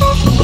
Musik